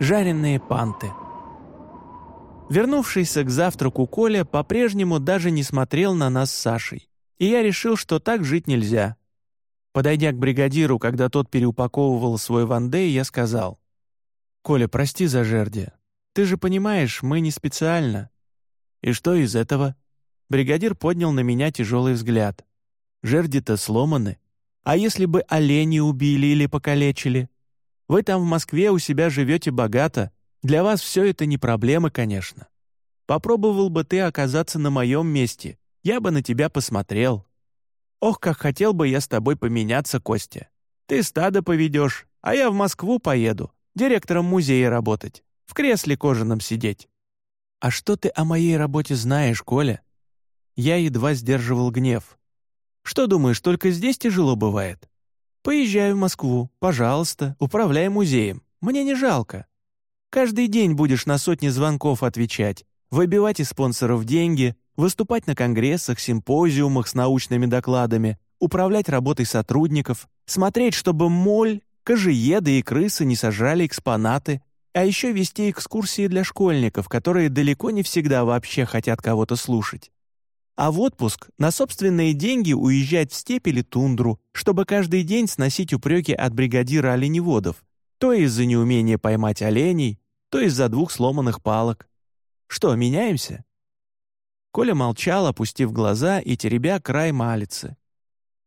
жареные панты. Вернувшийся к завтраку Коля по-прежнему даже не смотрел на нас с Сашей, и я решил, что так жить нельзя. Подойдя к бригадиру, когда тот переупаковывал свой вандей, я сказал, «Коля, прости за жерди. Ты же понимаешь, мы не специально». «И что из этого?» Бригадир поднял на меня тяжелый взгляд. «Жерди-то сломаны. А если бы олени убили или покалечили? Вы там в Москве у себя живете богато. Для вас все это не проблема, конечно. Попробовал бы ты оказаться на моем месте. Я бы на тебя посмотрел. Ох, как хотел бы я с тобой поменяться, Костя. Ты стадо поведешь, а я в Москву поеду, директором музея работать, в кресле кожаном сидеть. А что ты о моей работе знаешь, Коля? Я едва сдерживал гнев. Что думаешь, только здесь тяжело бывает? Поезжай в Москву, пожалуйста, управляй музеем. Мне не жалко. Каждый день будешь на сотни звонков отвечать, выбивать из спонсоров деньги, выступать на конгрессах, симпозиумах с научными докладами, управлять работой сотрудников, смотреть, чтобы моль, кожееды и крысы не сожрали экспонаты, а еще вести экскурсии для школьников, которые далеко не всегда вообще хотят кого-то слушать а в отпуск на собственные деньги уезжать в степь или тундру, чтобы каждый день сносить упреки от бригадира оленеводов, то из-за неумения поймать оленей, то из-за двух сломанных палок. Что, меняемся?» Коля молчал, опустив глаза и теребя край малицы.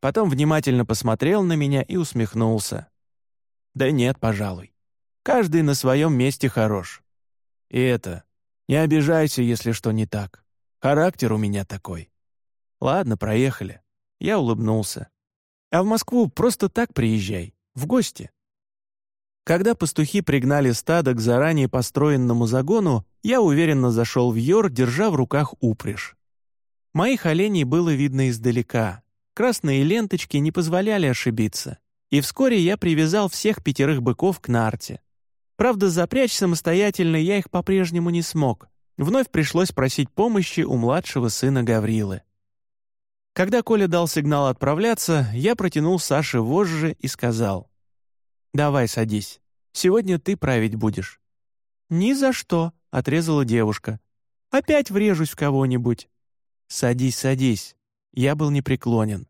Потом внимательно посмотрел на меня и усмехнулся. «Да нет, пожалуй. Каждый на своем месте хорош. И это, не обижайся, если что не так. Характер у меня такой. Ладно, проехали. Я улыбнулся. А в Москву просто так приезжай, в гости. Когда пастухи пригнали стадо к заранее построенному загону, я уверенно зашел в Йор, держа в руках упряжь. Моих оленей было видно издалека. Красные ленточки не позволяли ошибиться. И вскоре я привязал всех пятерых быков к нарте. Правда, запрячь самостоятельно я их по-прежнему не смог. Вновь пришлось просить помощи у младшего сына Гаврилы. Когда Коля дал сигнал отправляться, я протянул Саше вожжи и сказал. «Давай садись. Сегодня ты править будешь». «Ни за что», — отрезала девушка. «Опять врежусь в кого-нибудь». «Садись, садись». Я был непреклонен.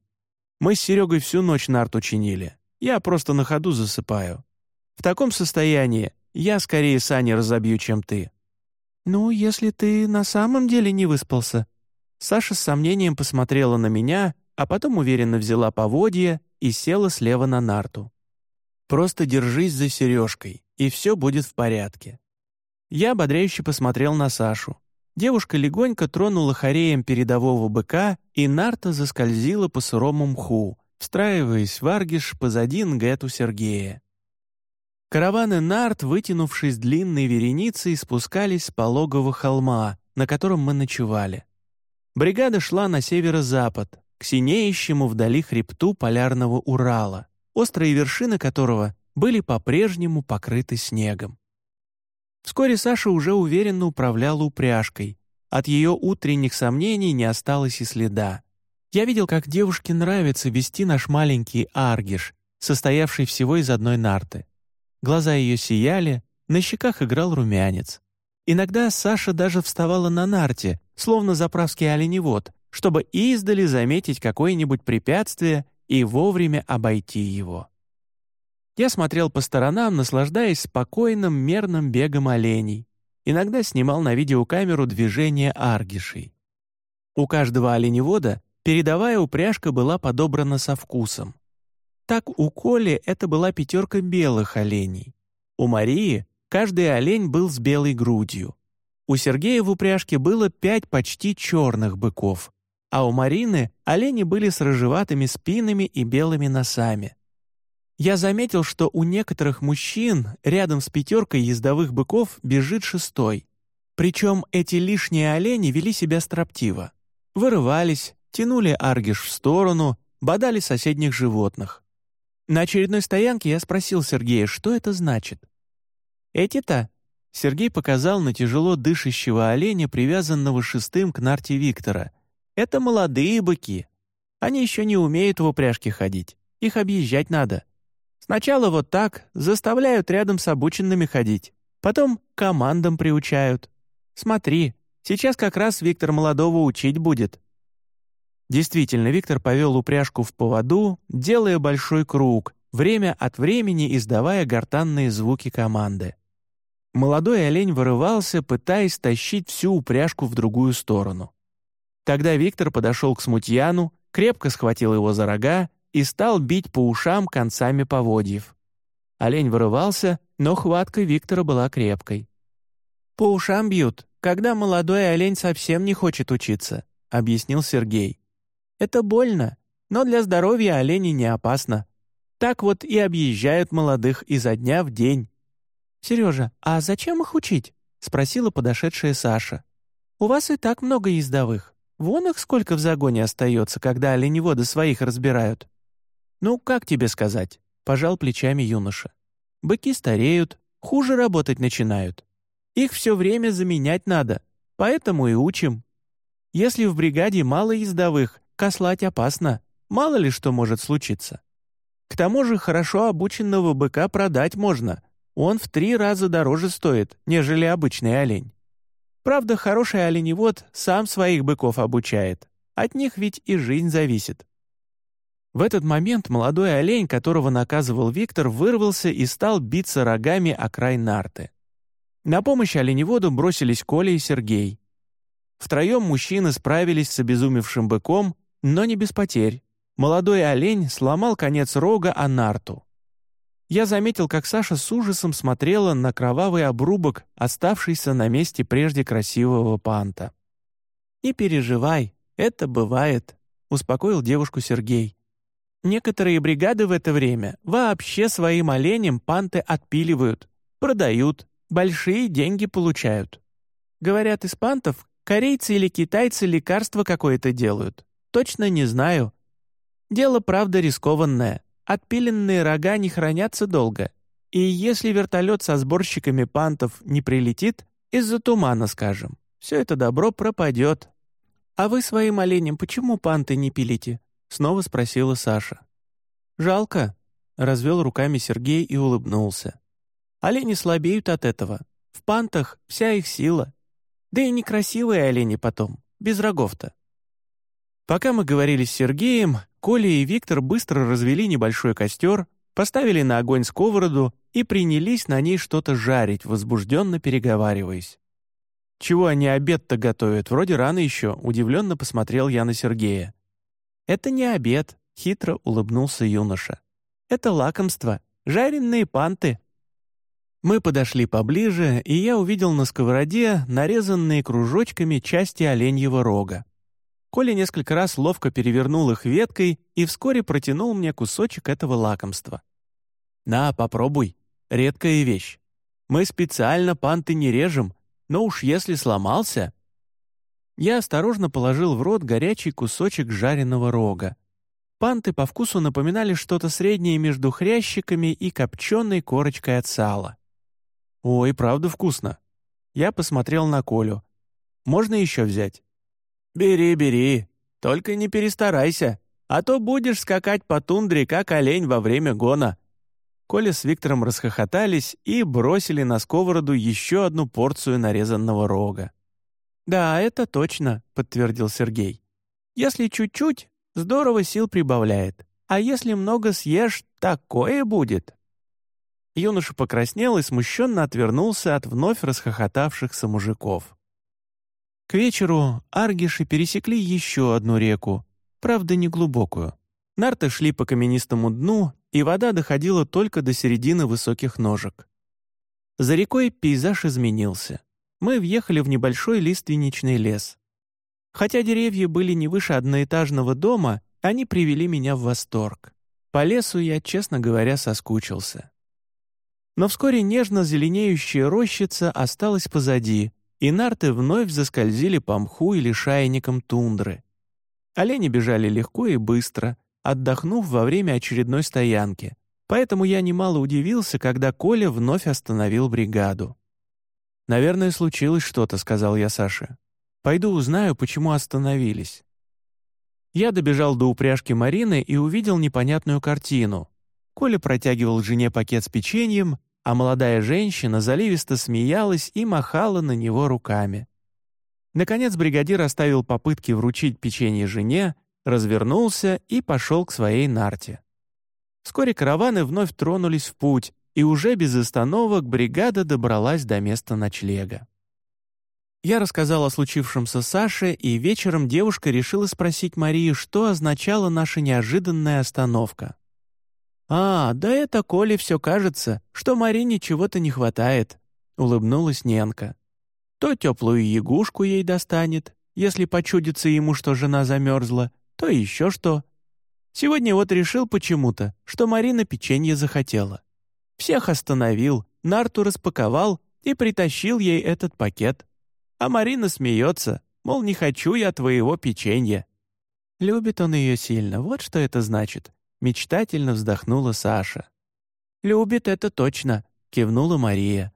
Мы с Серегой всю ночь нарту чинили. Я просто на ходу засыпаю. В таком состоянии я скорее сани разобью, чем ты. «Ну, если ты на самом деле не выспался». Саша с сомнением посмотрела на меня, а потом уверенно взяла поводья и села слева на нарту. «Просто держись за сережкой, и все будет в порядке». Я ободряюще посмотрел на Сашу. Девушка легонько тронула хореем передового быка, и нарта заскользила по сырому мху, встраиваясь в аргиш позади Нгету Сергея. Караваны нарт, вытянувшись длинной вереницей, спускались с пологого холма, на котором мы ночевали. Бригада шла на северо-запад, к синеющему вдали хребту полярного Урала, острые вершины которого были по-прежнему покрыты снегом. Вскоре Саша уже уверенно управляла упряжкой. От ее утренних сомнений не осталось и следа. Я видел, как девушке нравится вести наш маленький аргиш, состоявший всего из одной нарты. Глаза ее сияли, на щеках играл румянец. Иногда Саша даже вставала на нарте, словно заправский оленевод, чтобы издали заметить какое-нибудь препятствие и вовремя обойти его. Я смотрел по сторонам, наслаждаясь спокойным, мерным бегом оленей. Иногда снимал на видеокамеру движение аргишей. У каждого оленевода передовая упряжка была подобрана со вкусом. Так у Коли это была пятерка белых оленей. У Марии каждый олень был с белой грудью. У Сергея в упряжке было пять почти черных быков, а у Марины олени были с рыжеватыми спинами и белыми носами. Я заметил, что у некоторых мужчин рядом с пятеркой ездовых быков бежит шестой. Причем эти лишние олени вели себя строптиво. Вырывались, тянули аргиш в сторону, бодали соседних животных. На очередной стоянке я спросил Сергея, что это значит. «Эти-то?» Сергей показал на тяжело дышащего оленя, привязанного шестым к нарте Виктора. «Это молодые быки. Они еще не умеют в упряжке ходить. Их объезжать надо. Сначала вот так, заставляют рядом с обученными ходить. Потом командам приучают. Смотри, сейчас как раз Виктор молодого учить будет». Действительно, Виктор повел упряжку в поводу, делая большой круг, время от времени издавая гортанные звуки команды. Молодой олень вырывался, пытаясь тащить всю упряжку в другую сторону. Тогда Виктор подошел к смутьяну, крепко схватил его за рога и стал бить по ушам концами поводьев. Олень вырывался, но хватка Виктора была крепкой. «По ушам бьют, когда молодой олень совсем не хочет учиться», — объяснил Сергей. «Это больно, но для здоровья оленей не опасно. Так вот и объезжают молодых изо дня в день». «Сережа, а зачем их учить?» — спросила подошедшая Саша. «У вас и так много ездовых. Вон их сколько в загоне остается, когда оленеводы своих разбирают». «Ну, как тебе сказать?» — пожал плечами юноша. «Быки стареют, хуже работать начинают. Их все время заменять надо, поэтому и учим. Если в бригаде мало ездовых, кослать опасно, мало ли что может случиться. К тому же хорошо обученного быка продать можно, он в три раза дороже стоит, нежели обычный олень. Правда, хороший оленевод сам своих быков обучает, от них ведь и жизнь зависит. В этот момент молодой олень, которого наказывал Виктор, вырвался и стал биться рогами о край нарты. На помощь оленеводу бросились Коля и Сергей. Втроем мужчины справились с обезумевшим быком, но не без потерь. Молодой олень сломал конец рога о нарту. Я заметил, как Саша с ужасом смотрела на кровавый обрубок, оставшийся на месте прежде красивого панта. «Не переживай, это бывает», — успокоил девушку Сергей. Некоторые бригады в это время вообще своим оленям панты отпиливают, продают, большие деньги получают. Говорят, из пантов корейцы или китайцы лекарства какое-то делают. Точно не знаю. Дело, правда, рискованное. Отпиленные рога не хранятся долго. И если вертолет со сборщиками пантов не прилетит, из-за тумана, скажем, все это добро пропадет. «А вы своим оленям почему панты не пилите?» — снова спросила Саша. «Жалко», — развел руками Сергей и улыбнулся. «Олени слабеют от этого. В пантах вся их сила. Да и некрасивые олени потом, без рогов-то». Пока мы говорили с Сергеем, Коля и Виктор быстро развели небольшой костер, поставили на огонь сковороду и принялись на ней что-то жарить, возбужденно переговариваясь. «Чего они обед-то готовят? Вроде рано еще», — удивленно посмотрел я на Сергея. «Это не обед», — хитро улыбнулся юноша. «Это лакомство, жареные панты». Мы подошли поближе, и я увидел на сковороде нарезанные кружочками части оленьего рога. Коля несколько раз ловко перевернул их веткой и вскоре протянул мне кусочек этого лакомства. «На, попробуй. Редкая вещь. Мы специально панты не режем, но уж если сломался...» Я осторожно положил в рот горячий кусочек жареного рога. Панты по вкусу напоминали что-то среднее между хрящиками и копченой корочкой от сала. «Ой, правда вкусно!» Я посмотрел на Колю. «Можно еще взять?» «Бери, бери, только не перестарайся, а то будешь скакать по тундре, как олень во время гона». Коля с Виктором расхохотались и бросили на сковороду еще одну порцию нарезанного рога. «Да, это точно», — подтвердил Сергей. «Если чуть-чуть, здорово сил прибавляет, а если много съешь, такое будет». Юноша покраснел и смущенно отвернулся от вновь расхохотавшихся мужиков. К вечеру аргиши пересекли еще одну реку, правда, неглубокую. Нарты шли по каменистому дну, и вода доходила только до середины высоких ножек. За рекой пейзаж изменился мы въехали в небольшой лиственничный лес. Хотя деревья были не выше одноэтажного дома, они привели меня в восторг. По лесу я, честно говоря, соскучился. Но вскоре нежно зеленеющая рощица осталась позади, и нарты вновь заскользили по мху или шайникам тундры. Олени бежали легко и быстро, отдохнув во время очередной стоянки, поэтому я немало удивился, когда Коля вновь остановил бригаду. «Наверное, случилось что-то», — сказал я Саше. «Пойду узнаю, почему остановились». Я добежал до упряжки Марины и увидел непонятную картину. Коля протягивал жене пакет с печеньем, а молодая женщина заливисто смеялась и махала на него руками. Наконец бригадир оставил попытки вручить печенье жене, развернулся и пошел к своей нарте. Вскоре караваны вновь тронулись в путь, и уже без остановок бригада добралась до места ночлега. Я рассказал о случившемся Саше, и вечером девушка решила спросить Марию, что означала наша неожиданная остановка. «А, да это Коле все кажется, что Марине чего-то не хватает», — улыбнулась Ненка. «То теплую ягушку ей достанет, если почудится ему, что жена замерзла, то еще что. Сегодня вот решил почему-то, что Марина печенье захотела. Всех остановил, нарту распаковал и притащил ей этот пакет. А Марина смеется, мол, не хочу я твоего печенья. Любит он ее сильно, вот что это значит. Мечтательно вздохнула Саша. «Любит это точно», — кивнула Мария.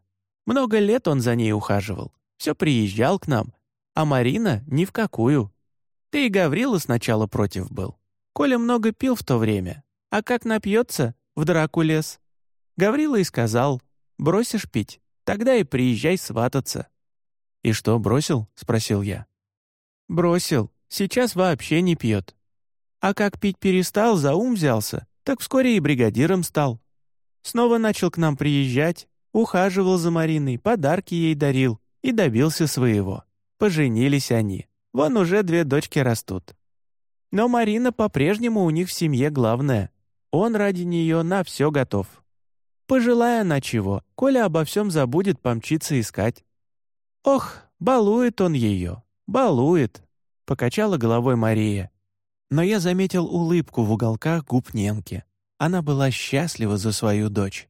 «Много лет он за ней ухаживал. Все приезжал к нам. А Марина ни в какую. Ты и Гаврила сначала против был. Коля много пил в то время. А как напьется, в драку лез. Гаврила и сказал, бросишь пить, тогда и приезжай свататься. «И что, бросил?» — спросил я. «Бросил. Сейчас вообще не пьет. А как пить перестал, за ум взялся, так вскоре и бригадиром стал. Снова начал к нам приезжать, ухаживал за Мариной, подарки ей дарил и добился своего. Поженились они. Вон уже две дочки растут. Но Марина по-прежнему у них в семье главная. Он ради нее на все готов. Пожелая она чего, Коля обо всем забудет помчиться искать. «Ох, балует он ее, балует», — покачала головой Мария. Но я заметил улыбку в уголках губ Ненки. Она была счастлива за свою дочь.